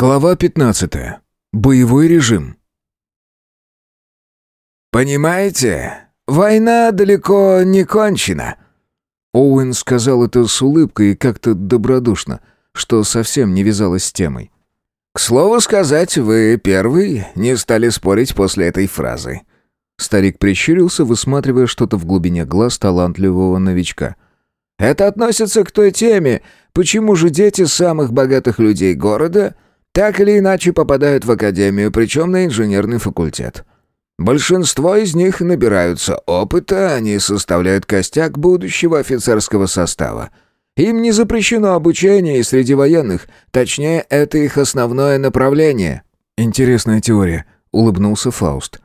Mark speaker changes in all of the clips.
Speaker 1: Глава 15. Боевой режим.
Speaker 2: «Понимаете, война далеко не кончена»,
Speaker 1: Оуэн сказал это с улыбкой и как-то добродушно, что совсем не вязалось с темой.
Speaker 2: «К слову сказать, вы первый не стали спорить после этой фразы».
Speaker 1: Старик прищурился, высматривая что-то в глубине глаз талантливого новичка.
Speaker 2: «Это относится к той теме, почему же дети самых богатых людей города — так или иначе попадают в академию, причем на инженерный факультет. Большинство из них набираются опыта, они составляют костяк будущего офицерского состава. Им не запрещено обучение и среди военных, точнее, это их основное направление.
Speaker 1: «Интересная теория», — улыбнулся Фауст.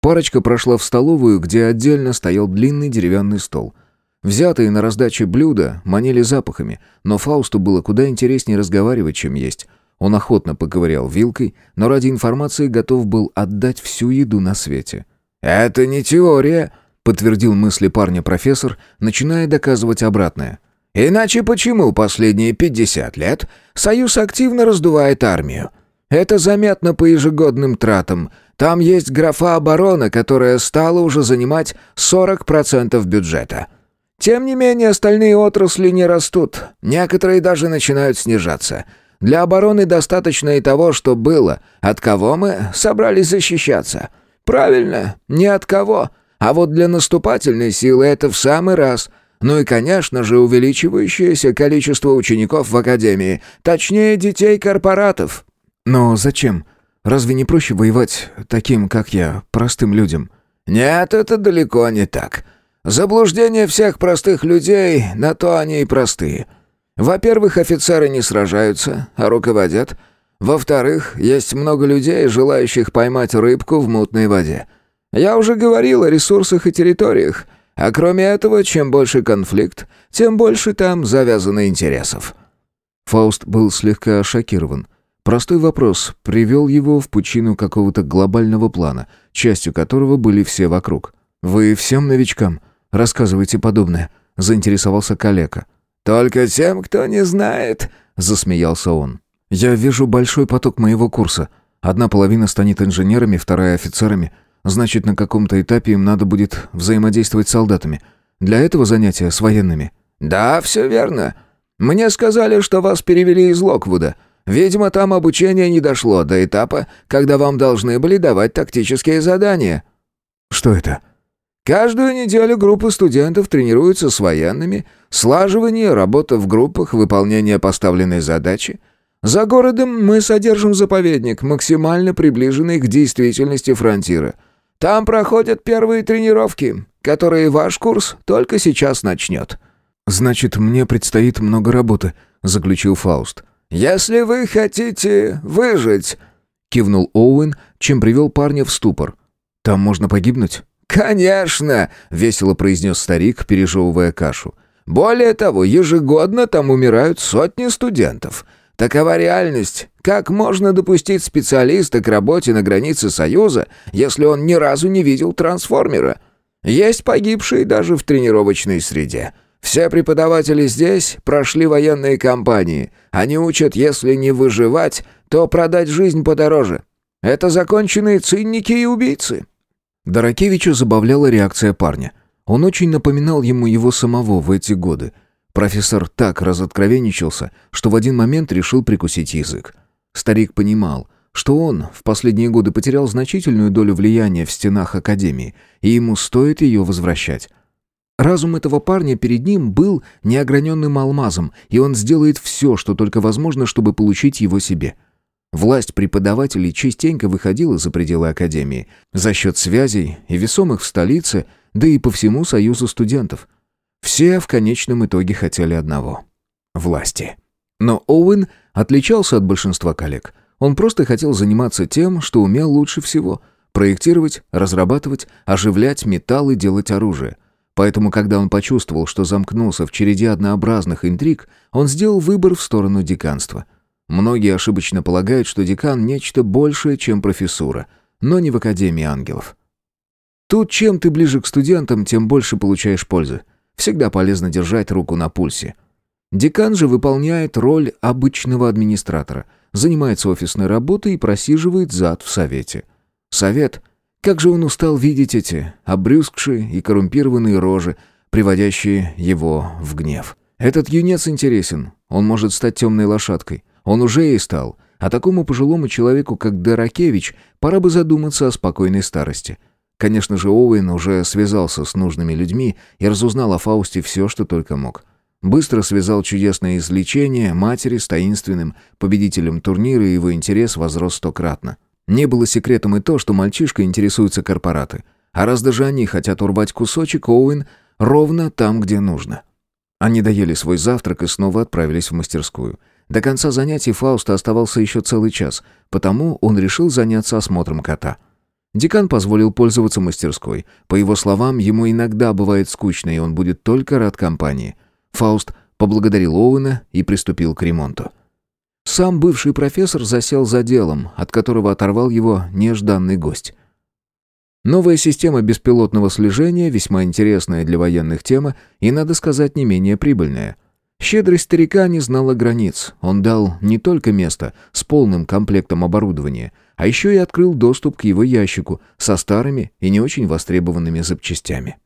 Speaker 1: Парочка прошла в столовую, где отдельно стоял длинный деревянный стол. Взятые на раздаче блюда манили запахами, но Фаусту было куда интереснее разговаривать, чем есть. Он охотно поковырял вилкой, но ради информации готов был отдать всю еду на свете.
Speaker 2: «Это не теория», —
Speaker 1: подтвердил мысли парня профессор, начиная доказывать обратное.
Speaker 2: «Иначе почему последние 50 лет Союз активно раздувает армию? Это заметно по ежегодным тратам. Там есть графа оборона, которая стала уже занимать 40% бюджета». Тем не менее, остальные отрасли не растут, некоторые даже начинают снижаться — для обороны достаточно и того, что было. От кого мы собрались защищаться? Правильно, не от кого. А вот для наступательной силы это в самый раз. Ну и, конечно же, увеличивающееся количество учеников в академии, точнее, детей корпоратов.
Speaker 1: Но зачем? Разве не проще воевать таким, как я, простым людям?
Speaker 2: Нет, это далеко не так. Заблуждение всех простых людей, на то они и простые. Во-первых, офицеры не сражаются, а руководят. Во-вторых, есть много людей, желающих поймать рыбку в мутной воде. Я уже говорил о ресурсах и территориях. А кроме этого, чем больше конфликт, тем больше там завязано интересов».
Speaker 1: Фауст был слегка шокирован. Простой вопрос привел его в пучину какого-то глобального плана, частью которого были все вокруг. «Вы всем новичкам рассказываете подобное?» — заинтересовался калека.
Speaker 2: «Только тем, кто не знает», — засмеялся он.
Speaker 1: «Я вижу большой поток моего курса. Одна половина станет инженерами, вторая — офицерами. Значит, на каком-то этапе им надо будет взаимодействовать с солдатами. Для этого занятия с военными».
Speaker 2: «Да, все верно. Мне сказали, что вас перевели из Локвуда. Видимо, там обучение не дошло до этапа, когда вам должны были давать тактические задания».
Speaker 1: «Что это?»
Speaker 2: Каждую неделю группы студентов тренируются с военными, слаживание, работа в группах, выполнение поставленной задачи. За городом мы содержим заповедник, максимально приближенный к действительности фронтира. Там проходят первые тренировки, которые ваш курс только сейчас начнет».
Speaker 1: «Значит, мне предстоит много работы», — заключил Фауст.
Speaker 2: «Если вы хотите выжить», — кивнул Оуэн, чем привел парня в ступор.
Speaker 1: «Там можно погибнуть?»
Speaker 2: «Конечно!» — весело произнес старик, пережевывая кашу. «Более того, ежегодно там умирают сотни студентов. Такова реальность. Как можно допустить специалиста к работе на границе Союза, если он ни разу не видел трансформера? Есть погибшие даже в тренировочной среде. Все преподаватели здесь прошли военные кампании. Они учат, если не выживать, то продать жизнь подороже. Это законченные цинники и убийцы».
Speaker 1: Дорокевича забавляла реакция парня. Он очень напоминал ему его самого в эти годы. Профессор так разоткровенничался, что в один момент решил прикусить язык. Старик понимал, что он в последние годы потерял значительную долю влияния в стенах Академии, и ему стоит ее возвращать. Разум этого парня перед ним был неограненным алмазом, и он сделает все, что только возможно, чтобы получить его себе – Власть преподавателей частенько выходила за пределы академии за счет связей и весомых в столице, да и по всему союзу студентов. Все в конечном итоге хотели одного — власти. Но Оуэн отличался от большинства коллег. Он просто хотел заниматься тем, что умел лучше всего — проектировать, разрабатывать, оживлять металл и делать оружие. Поэтому, когда он почувствовал, что замкнулся в череде однообразных интриг, он сделал выбор в сторону деканства — Многие ошибочно полагают, что декан – нечто большее, чем профессура, но не в Академии ангелов. Тут чем ты ближе к студентам, тем больше получаешь пользы. Всегда полезно держать руку на пульсе. Декан же выполняет роль обычного администратора, занимается офисной работой и просиживает зад в совете. Совет. Как же он устал видеть эти обрюзгшие и коррумпированные рожи, приводящие его в гнев. Этот юнец интересен. Он может стать темной лошадкой. Он уже и стал. А такому пожилому человеку, как Доракевич, пора бы задуматься о спокойной старости. Конечно же, Оуэн уже связался с нужными людьми и разузнал о Фаусте все, что только мог. Быстро связал чудесное излечение матери с таинственным победителем турнира, и его интерес возрос стократно. Не было секретом и то, что мальчишка интересуется корпораты. А раз даже они хотят урвать кусочек, Оуэн ровно там, где нужно. Они доели свой завтрак и снова отправились в мастерскую. До конца занятий Фауста оставался еще целый час, потому он решил заняться осмотром кота. Декан позволил пользоваться мастерской. По его словам, ему иногда бывает скучно, и он будет только рад компании. Фауст поблагодарил Оуэна и приступил к ремонту. Сам бывший профессор засел за делом, от которого оторвал его нежданный гость. Новая система беспилотного слежения, весьма интересная для военных тема и, надо сказать, не менее прибыльная. Щедрость старика не знала границ. Он дал не только место с полным комплектом оборудования, а еще и открыл доступ к его ящику со старыми и не очень востребованными запчастями.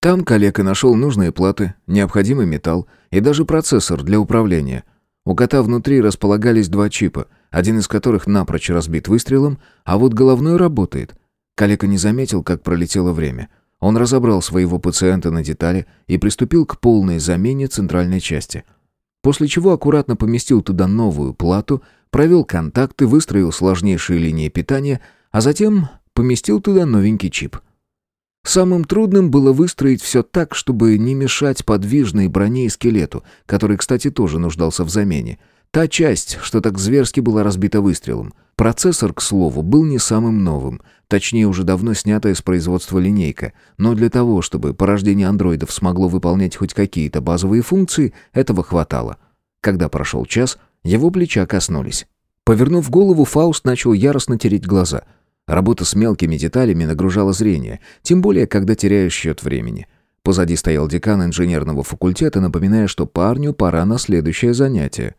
Speaker 1: Там коллега нашел нужные платы, необходимый металл и даже процессор для управления. У кота внутри располагались два чипа, один из которых напрочь разбит выстрелом, а вот головной работает, Калека не заметил, как пролетело время. Он разобрал своего пациента на детали и приступил к полной замене центральной части. После чего аккуратно поместил туда новую плату, провел контакты, выстроил сложнейшие линии питания, а затем поместил туда новенький чип. Самым трудным было выстроить все так, чтобы не мешать подвижной броне и скелету, который, кстати, тоже нуждался в замене. Та часть, что так зверски была разбита выстрелом. Процессор, к слову, был не самым новым, точнее уже давно снятая с производства линейка, но для того, чтобы порождение андроидов смогло выполнять хоть какие-то базовые функции, этого хватало. Когда прошел час, его плеча коснулись. Повернув голову, Фауст начал яростно тереть глаза. Работа с мелкими деталями нагружала зрение, тем более, когда теряешь счет времени. Позади стоял декан инженерного факультета, напоминая, что парню пора на следующее занятие.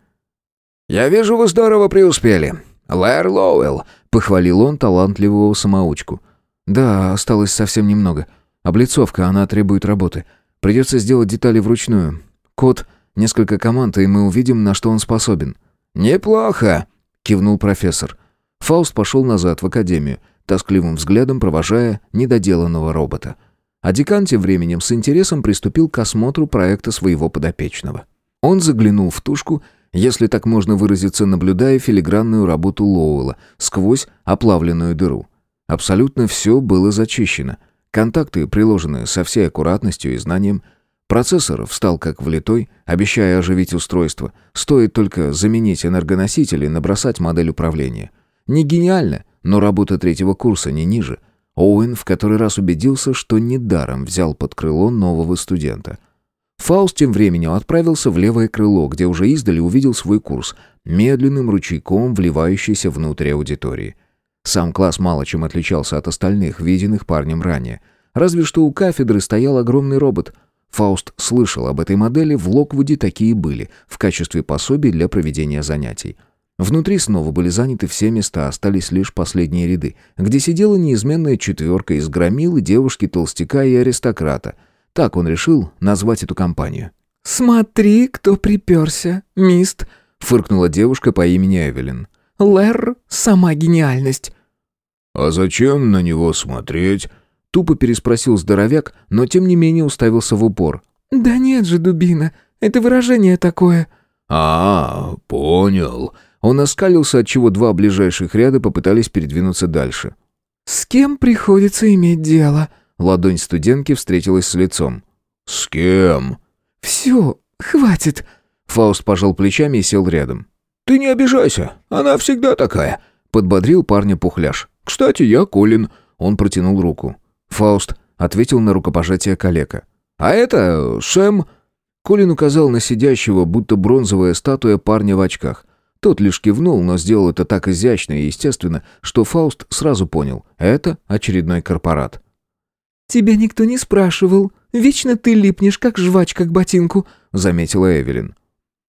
Speaker 2: «Я вижу, вы здорово преуспели. Лэр Лоуэлл», — похвалил он талантливого самоучку.
Speaker 1: «Да, осталось совсем немного. Облицовка, она требует работы. Придется сделать детали вручную. Код, несколько команд, и мы увидим, на что он способен».
Speaker 2: «Неплохо», — кивнул профессор.
Speaker 1: Фауст пошел назад в академию, тоскливым взглядом провожая недоделанного робота. А декан тем временем с интересом приступил к осмотру проекта своего подопечного. Он заглянул в тушку если так можно выразиться, наблюдая филигранную работу Лоуэлла сквозь оплавленную дыру. Абсолютно все было зачищено. Контакты приложены со всей аккуратностью и знанием. Процессор встал как влитой, обещая оживить устройство. Стоит только заменить энергоноситель и набросать модель управления. Не гениально, но работа третьего курса не ниже. Оуэн в который раз убедился, что недаром взял под крыло нового студента — Фауст тем временем отправился в левое крыло, где уже издали увидел свой курс, медленным ручейком вливающийся внутрь аудитории. Сам класс мало чем отличался от остальных, виденных парнем ранее. Разве что у кафедры стоял огромный робот. Фауст слышал об этой модели, в Локвуде такие были, в качестве пособий для проведения занятий. Внутри снова были заняты все места, остались лишь последние ряды, где сидела неизменная четверка из громилы, девушки-толстяка и аристократа — так он решил назвать эту компанию.
Speaker 3: «Смотри, кто приперся, мист», —
Speaker 1: фыркнула девушка по имени Эвелин.
Speaker 3: «Лэр — сама гениальность».
Speaker 2: «А зачем на него смотреть?»
Speaker 1: Тупо переспросил здоровяк, но тем не менее уставился в упор.
Speaker 3: «Да нет же, дубина, это выражение такое».
Speaker 2: «А, понял».
Speaker 1: Он оскалился, отчего два ближайших ряда попытались передвинуться дальше.
Speaker 3: «С кем приходится иметь дело?»
Speaker 1: Ладонь студентки встретилась с лицом.
Speaker 2: «С кем?»
Speaker 3: «Все, хватит».
Speaker 1: Фауст пожал плечами и сел рядом.
Speaker 2: «Ты не обижайся, она всегда такая», —
Speaker 1: подбодрил парня Пухляш.
Speaker 2: «Кстати, я Колин».
Speaker 1: Он протянул руку. Фауст ответил на рукопожатие калека.
Speaker 2: «А это Сэм...»
Speaker 1: Колин указал на сидящего, будто бронзовая статуя парня в очках. Тот лишь кивнул, но сделал это так изящно и естественно, что Фауст сразу понял — это очередной корпорат.
Speaker 3: «Тебя никто не спрашивал. Вечно ты липнешь, как жвачка к ботинку», — заметила Эвелин.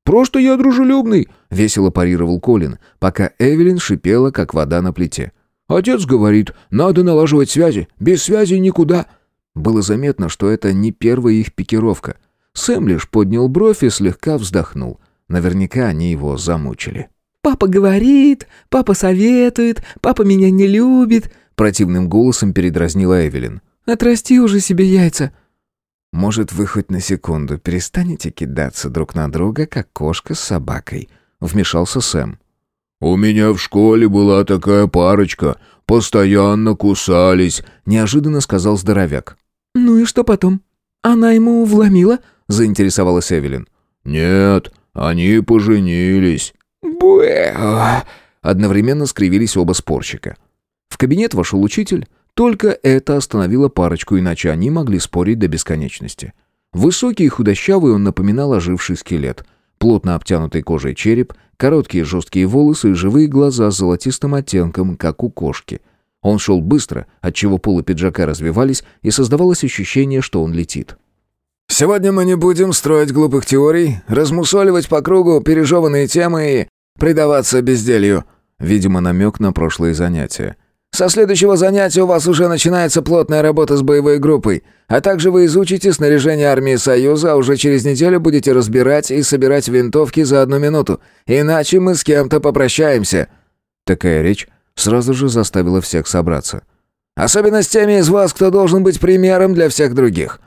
Speaker 1: Просто я дружелюбный», — весело парировал Колин, пока Эвелин шипела, как вода на плите. «Отец говорит, надо налаживать связи, без связи никуда». Было заметно, что это не первая их пикировка. Сэм лишь поднял бровь и слегка вздохнул. Наверняка они его замучили.
Speaker 3: «Папа говорит, папа советует, папа меня не любит»,
Speaker 1: противным голосом передразнила Эвелин.
Speaker 3: «Отрасти уже себе яйца».
Speaker 1: «Может, вы хоть на секунду перестанете кидаться друг на друга, как кошка с собакой?» Вмешался Сэм.
Speaker 2: «У меня в школе была такая парочка. Постоянно кусались», —
Speaker 1: неожиданно сказал здоровяк.
Speaker 3: «Ну и что потом? Она ему вломила?»
Speaker 1: — заинтересовалась Эвелин.
Speaker 2: «Нет, они поженились».
Speaker 1: «Буэ!» Одновременно скривились оба спорщика. В кабинет вошел учитель. Только это остановило парочку, иначе они могли спорить до бесконечности. Высокий и худощавый он напоминал оживший скелет. Плотно обтянутый кожей череп, короткие жесткие волосы и живые глаза с золотистым оттенком, как у кошки. Он шел быстро, отчего полы пиджака развивались, и создавалось ощущение, что он летит.
Speaker 2: «Сегодня мы не будем строить глупых теорий, размусоливать по кругу пережеванные темы и предаваться безделью»,
Speaker 1: видимо, намек на прошлые занятия.
Speaker 2: Со следующего занятия у вас уже начинается плотная работа с боевой группой, а также вы изучите снаряжение армии Союза, а уже через неделю будете разбирать и собирать винтовки за одну минуту. Иначе мы с кем-то попрощаемся».
Speaker 1: Такая речь сразу же заставила всех собраться.
Speaker 2: «Особенно с теми из вас, кто должен быть примером для всех других».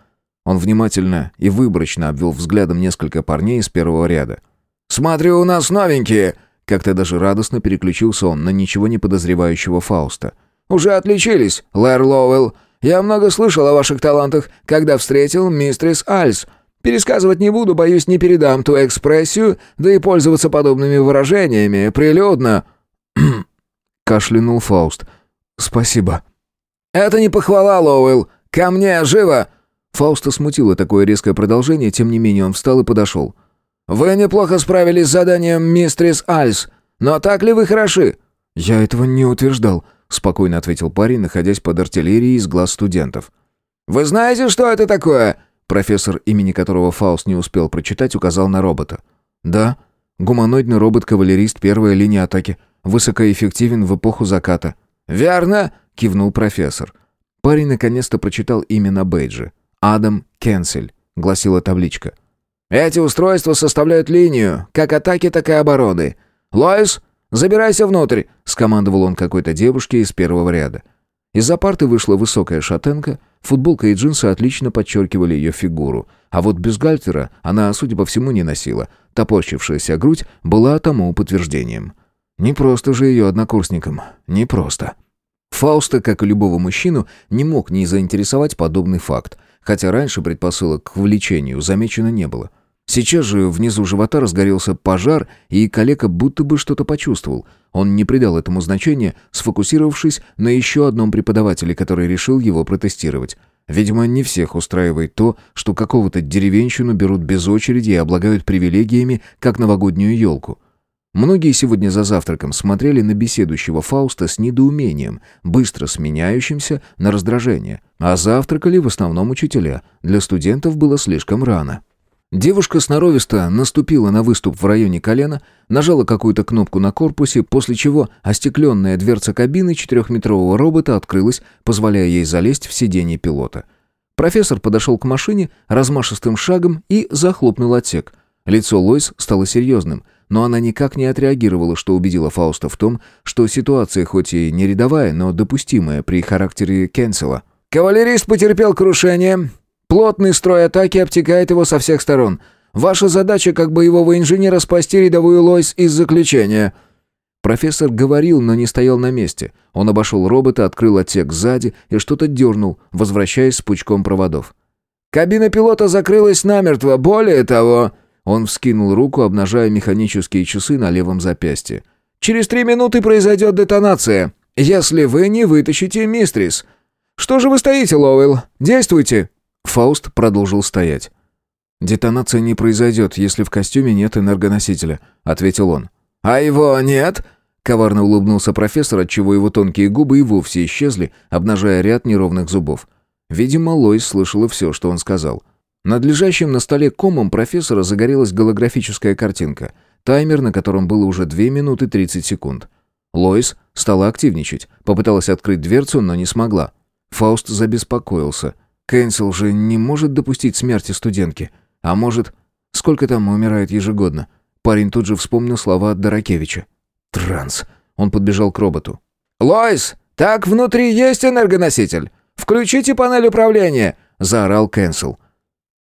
Speaker 1: Он внимательно и выборочно обвел взглядом несколько парней из первого ряда.
Speaker 2: «Смотрю, у нас новенькие.
Speaker 1: Как-то даже радостно переключился он на ничего не подозревающего Фауста.
Speaker 2: «Уже отличились, Лэр Лоуэлл. Я много слышал о ваших талантах, когда встретил мистрис Альс. Пересказывать не буду, боюсь, не передам ту экспрессию, да и пользоваться подобными выражениями прилюдно».
Speaker 1: кашлянул Фауст. «Спасибо».
Speaker 2: «Это не похвала, Лоуэлл. Ко мне, живо!»
Speaker 1: Фауста смутило такое резкое продолжение, тем не менее он встал и подошел.
Speaker 2: «Вы неплохо справились с заданием, мистрис Альс, но так ли вы хороши?»
Speaker 1: «Я этого не утверждал», — спокойно ответил парень, находясь под артиллерией из глаз студентов.
Speaker 2: «Вы знаете, что это такое?»
Speaker 1: Профессор, имени которого Фауст не успел прочитать, указал на робота. «Да, гуманоидный робот-кавалерист первой линии атаки, высокоэффективен в эпоху заката».
Speaker 2: «Верно», —
Speaker 1: кивнул профессор. Парень наконец-то прочитал имя на бейджи. «Адам Кенсель», — гласила табличка.
Speaker 2: Эти устройства составляют линию, как атаки, так и обороны. Лоис, забирайся внутрь», — скомандовал он какой-то девушке из первого ряда.
Speaker 1: Из-за парты вышла высокая шатенка, футболка и джинсы отлично подчеркивали ее фигуру, а вот бюстгальтера она, судя по всему, не носила. Топорщившаяся грудь была тому подтверждением. Не просто же ее однокурсникам, не просто. Фауста, как и любого мужчину, не мог не заинтересовать подобный факт, хотя раньше предпосылок к влечению замечено не было. Сейчас же внизу живота разгорелся пожар, и калека будто бы что-то почувствовал. Он не придал этому значения, сфокусировавшись на еще одном преподавателе, который решил его протестировать. Видимо, не всех устраивает то, что какого-то деревенщину берут без очереди и облагают привилегиями, как новогоднюю елку. Многие сегодня за завтраком смотрели на беседующего Фауста с недоумением, быстро сменяющимся на раздражение, а завтракали в основном учителя. Для студентов было слишком рано. Девушка сноровисто наступила на выступ в районе колена, нажала какую-то кнопку на корпусе, после чего остекленная дверца кабины четырехметрового робота открылась, позволяя ей залезть в сиденье пилота. Профессор подошел к машине размашистым шагом и захлопнул отсек. Лицо Лойс стало серьезным, но она никак не отреагировала, что убедило Фауста в том, что ситуация хоть и не рядовая, но допустимая при характере Кенсела.
Speaker 2: «Кавалерист потерпел крушение. Плотный строй атаки обтекает его со всех сторон. Ваша задача как боевого инженера спасти рядовую Лойс из заключения».
Speaker 1: Профессор говорил, но не стоял на месте. Он обошел робота, открыл отсек сзади и что-то дернул, возвращаясь с пучком проводов.
Speaker 2: «Кабина пилота закрылась намертво. Более того...»
Speaker 1: Он вскинул руку, обнажая механические часы на левом запястье.
Speaker 2: «Через три минуты произойдет детонация, если вы не вытащите мистрис. Что же вы стоите, Лоуэлл? Действуйте!»
Speaker 1: Фауст продолжил стоять. «Детонация не произойдет, если в костюме нет энергоносителя», — ответил он.
Speaker 2: «А его нет?»
Speaker 1: Коварно улыбнулся профессор, отчего его тонкие губы и вовсе исчезли, обнажая ряд неровных зубов. Видимо, Лойс слышала все, что он сказал. Над лежащим на столе комом профессора загорелась голографическая картинка. Таймер, на котором было уже 2 минуты 30 секунд. Лоис стала активничать. Попыталась открыть дверцу, но не смогла. Фауст забеспокоился. Кэнсел же не может допустить смерти студентки. А может... Сколько там умирает ежегодно? Парень тут же вспомнил слова Дорокевича. «Транс». Он подбежал к роботу.
Speaker 2: «Лоис, так внутри есть энергоноситель? Включите панель управления!» — заорал Кэнсел.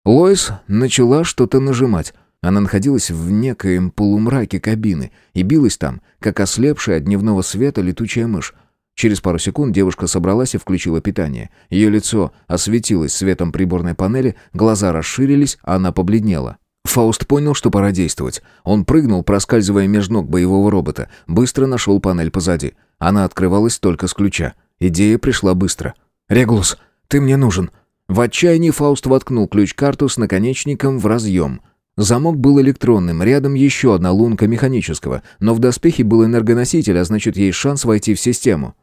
Speaker 1: Лоис начала что-то нажимать. Она находилась в некоем полумраке кабины и билась там, как ослепшая от дневного света летучая мышь. Через пару секунд девушка собралась и включила питание. Ее лицо осветилось светом приборной панели, глаза расширились, а она побледнела. Фауст понял, что пора действовать. Он прыгнул, проскальзывая меж ног боевого робота. Быстро нашел панель позади. Она открывалась только с ключа. Идея пришла быстро. «Регулус, ты мне нужен!» В отчаянии Фауст воткнул ключ-карту с наконечником в разъем. Замок был электронным, рядом еще одна лунка механического, но в доспехе был энергоноситель, а значит, есть шанс войти в систему.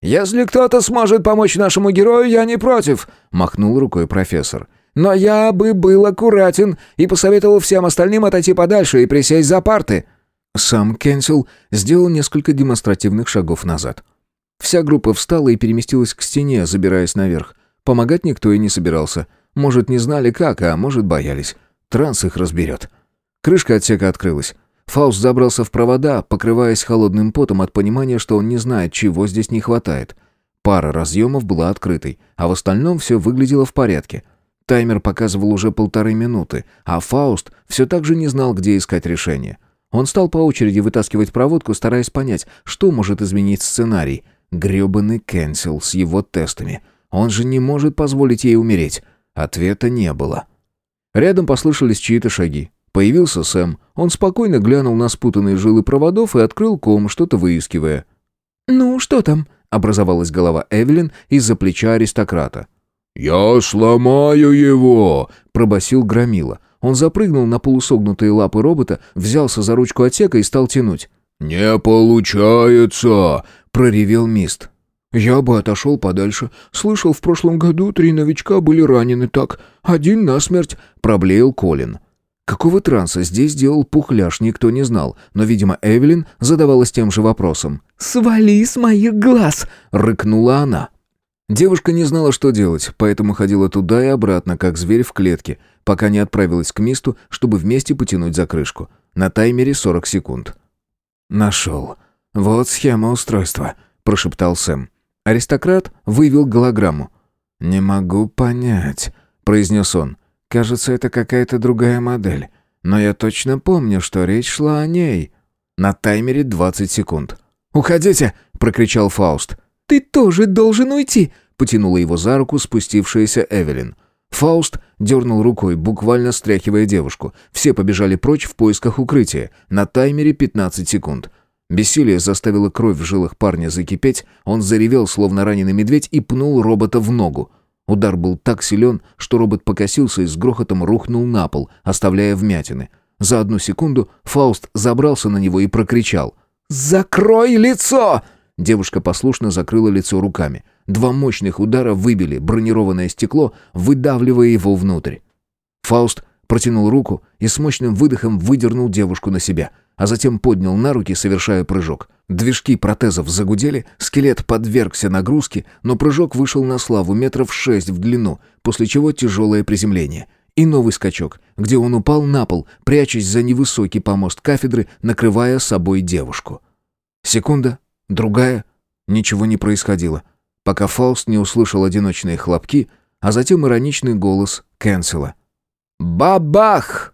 Speaker 2: «Если кто-то сможет помочь нашему герою, я не против», — махнул рукой профессор. «Но я бы был аккуратен и посоветовал всем остальным отойти подальше и присесть за парты».
Speaker 1: Сам Кенсел сделал несколько демонстративных шагов назад. Вся группа встала и переместилась к стене, забираясь наверх. Помогать никто и не собирался. Может, не знали как, а может, боялись. Транс их разберет. Крышка отсека открылась. Фауст забрался в провода, покрываясь холодным потом от понимания, что он не знает, чего здесь не хватает. Пара разъемов была открытой, а в остальном все выглядело в порядке. Таймер показывал уже полторы минуты, а Фауст все так же не знал, где искать решение. Он стал по очереди вытаскивать проводку, стараясь понять, что может изменить сценарий. Грёбаный Кэнсел с его тестами — он же не может позволить ей умереть. Ответа не было. Рядом послышались чьи-то шаги. Появился Сэм. Он спокойно глянул на спутанные жилы проводов и открыл ком, что-то выискивая.
Speaker 3: «Ну, что там?»
Speaker 1: — образовалась голова Эвелин из-за плеча аристократа.
Speaker 4: «Я сломаю его!»
Speaker 1: — пробасил Громила. Он запрыгнул на полусогнутые лапы робота, взялся за ручку отсека и стал тянуть.
Speaker 4: «Не получается!»
Speaker 1: — проревел Мист.
Speaker 3: «Я бы отошел подальше. Слышал, в прошлом году три новичка были ранены так. Один насмерть», —
Speaker 1: проблеял Колин. Какого транса здесь делал пухляш, никто не знал, но, видимо, Эвелин задавалась тем же вопросом.
Speaker 3: «Свали с моих глаз!»
Speaker 1: — рыкнула она. Девушка не знала, что делать, поэтому ходила туда и обратно, как зверь в клетке, пока не отправилась к месту, чтобы вместе потянуть за крышку. На таймере 40 секунд. «Нашел. Вот схема устройства», — прошептал Сэм. Аристократ вывел голограмму. «Не могу понять», — произнес он. «Кажется, это какая-то другая модель. Но я точно помню, что речь шла о ней». На таймере 20 секунд.
Speaker 3: «Уходите!» — прокричал Фауст. «Ты тоже должен уйти!» — потянула его за руку спустившаяся Эвелин.
Speaker 1: Фауст дернул рукой, буквально стряхивая девушку. Все побежали прочь в поисках укрытия. На таймере 15 секунд. Бессилие заставило кровь в жилах парня закипеть, он заревел, словно раненый медведь, и пнул робота в ногу. Удар был так силен, что робот покосился и с грохотом рухнул на пол, оставляя вмятины. За одну секунду Фауст забрался на него и прокричал.
Speaker 3: «Закрой лицо!»
Speaker 1: Девушка послушно закрыла лицо руками. Два мощных удара выбили бронированное стекло, выдавливая его внутрь. Фауст протянул руку и с мощным выдохом выдернул девушку на себя — а затем поднял на руки, совершая прыжок. Движки протезов загудели, скелет подвергся нагрузке, но прыжок вышел на славу метров шесть в длину, после чего тяжелое приземление. И новый скачок, где он упал на пол, прячась за невысокий помост кафедры, накрывая собой девушку. Секунда, другая, ничего не происходило, пока Фауст не услышал одиночные хлопки, а затем ироничный голос Кэнсела. «Бабах!»